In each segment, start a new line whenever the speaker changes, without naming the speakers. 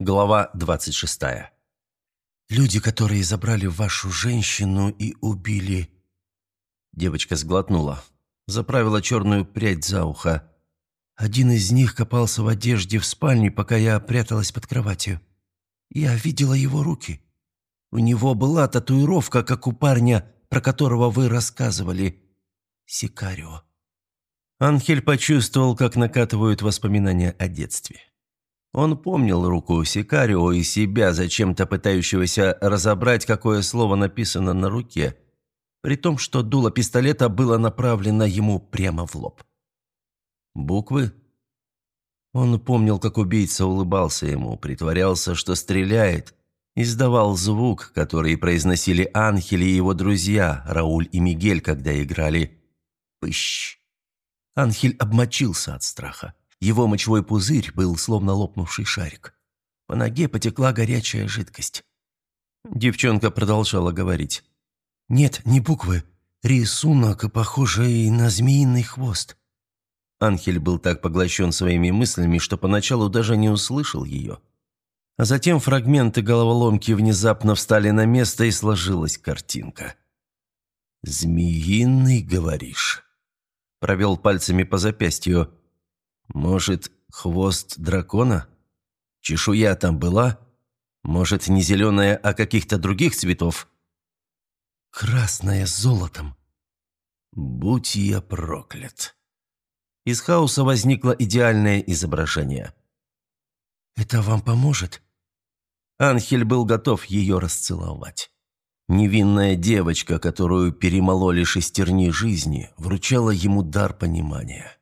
Глава 26.
«Люди, которые забрали вашу женщину и убили...»
Девочка сглотнула. Заправила черную прядь за ухо.
«Один из них копался в одежде в спальне, пока я пряталась под кроватью. Я видела его руки. У него была татуировка, как у парня, про которого вы рассказывали. Сикарио».
Анхель почувствовал, как накатывают воспоминания о детстве. Он помнил руку Сикарио и себя, зачем-то пытающегося разобрать, какое слово написано на руке, при том, что дуло пистолета было направлено ему прямо в лоб. Буквы? Он помнил, как убийца улыбался ему, притворялся, что стреляет, издавал звук, который произносили Анхель и его друзья, Рауль и Мигель, когда играли «Пыщ». Анхель обмочился от страха. Его мочевой пузырь был словно лопнувший шарик. По ноге потекла горячая жидкость. Девчонка продолжала говорить.
«Нет, не буквы. Рисунок, похожий на змеиный хвост».
Анхель был так поглощен своими мыслями, что поначалу даже не услышал ее. А затем фрагменты головоломки внезапно встали на место и сложилась картинка. «Змеиный, говоришь?» Провел пальцами по запястью. Может, хвост дракона? Чешуя там была? Может, не зеленая, а каких-то других цветов?
Красная с золотом.
Будь я проклят. Из хаоса возникло идеальное изображение.
«Это вам поможет?»
Анхель был готов ее расцеловать. Невинная девочка, которую перемололи шестерни жизни, вручала ему дар понимания.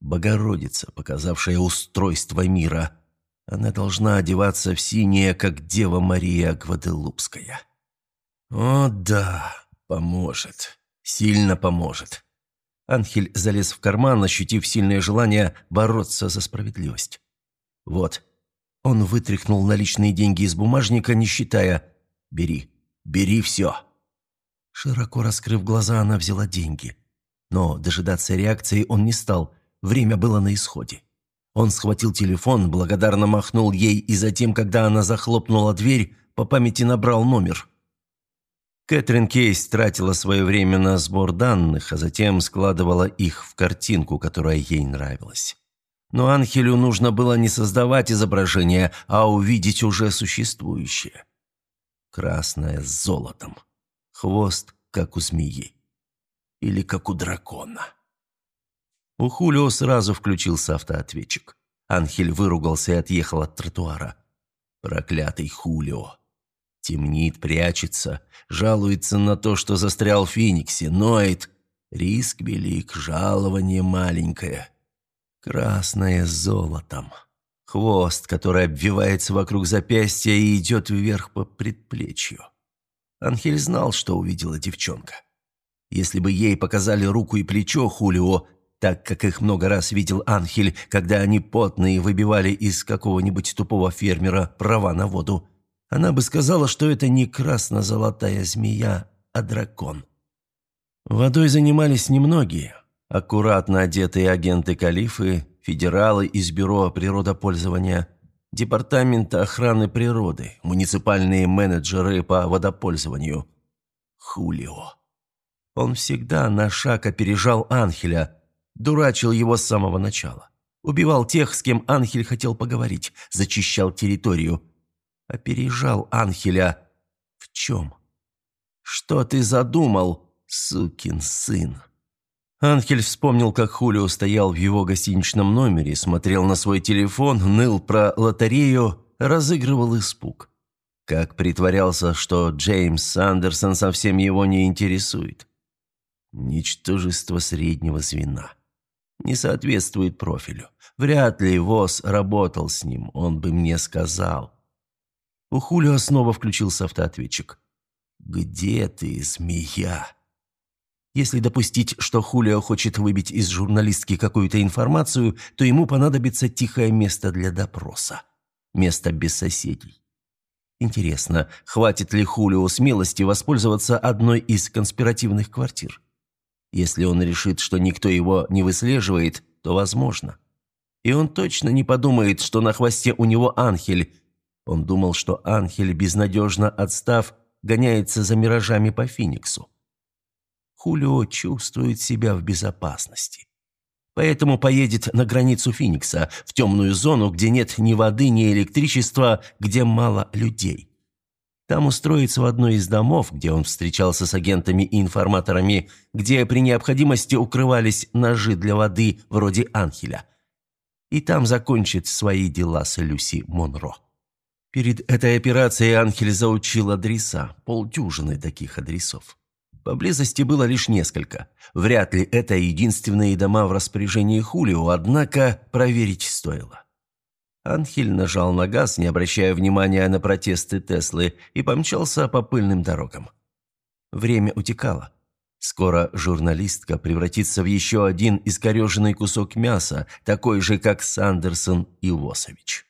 Богородица, показавшая устройство мира. Она должна одеваться в синее, как Дева Мария Гваделупская. О да, поможет. Сильно поможет. Анхель залез в карман, ощутив сильное желание бороться за справедливость. Вот. Он вытряхнул наличные деньги из бумажника, не считая. «Бери, бери все». Широко раскрыв глаза, она взяла деньги. Но дожидаться реакции он не стал – Время было на исходе. Он схватил телефон, благодарно махнул ей и затем, когда она захлопнула дверь, по памяти набрал номер. Кэтрин Кейс тратила свое время на сбор данных, а затем складывала их в картинку, которая ей нравилась. Но Анхелю нужно было не создавать изображение, а увидеть уже существующее. Красное с золотом. Хвост, как у змеи. Или как у дракона. У Хулио сразу включился автоответчик. Анхель выругался и отъехал от тротуара. Проклятый Хулио. Темнит, прячется, жалуется на то, что застрял в Фениксе, ноет. Риск велик, жалование маленькое. Красное с золотом. Хвост, который обвивается вокруг запястья и идет вверх по предплечью. Анхель знал, что увидела девчонка. Если бы ей показали руку и плечо Хулио, так как их много раз видел Анхель, когда они потные выбивали из какого-нибудь тупого фермера права на воду. Она бы сказала, что это не красно-золотая змея, а дракон. Водой занимались немногие. Аккуратно одетые агенты Калифы, федералы из Бюро природопользования, Департамента охраны природы, муниципальные менеджеры по водопользованию. Хулио. Он всегда на шаг опережал Анхеля, Дурачил его с самого начала. Убивал тех, с кем Анхель хотел поговорить, зачищал территорию. Опережал Анхеля. В чем? Что ты задумал, сукин сын? Анхель вспомнил, как Хулио стоял в его гостиничном номере, смотрел на свой телефон, ныл про лотерею, разыгрывал испуг. Как притворялся, что Джеймс Андерсон совсем его не интересует. Ничтожество среднего звена не соответствует профилю. Вряд ли ВОЗ работал с ним, он бы мне сказал. У Хулио снова включился автоответчик. «Где ты, змея?» Если допустить, что Хулио хочет выбить из журналистки какую-то информацию, то ему понадобится тихое место для допроса. Место без соседей. Интересно, хватит ли Хулио смелости воспользоваться одной из конспиративных квартир? Если он решит, что никто его не выслеживает, то возможно. И он точно не подумает, что на хвосте у него Анхель. Он думал, что Анхель, безнадежно отстав, гоняется за миражами по Фениксу. Хулио чувствует себя в безопасности. Поэтому поедет на границу Феникса, в темную зону, где нет ни воды, ни электричества, где мало людей. Там устроится в одной из домов, где он встречался с агентами и информаторами, где при необходимости укрывались ножи для воды вроде Анхеля. И там закончит свои дела с Люси Монро. Перед этой операцией Анхель заучил адреса, полдюжины таких адресов. Поблизости было лишь несколько. Вряд ли это единственные дома в распоряжении Хулио, однако проверить стоило. Анхель нажал на газ, не обращая внимания на протесты Теслы, и помчался по пыльным дорогам. Время утекало. Скоро журналистка превратится в еще один искореженный кусок мяса, такой же, как Сандерсон и Восович.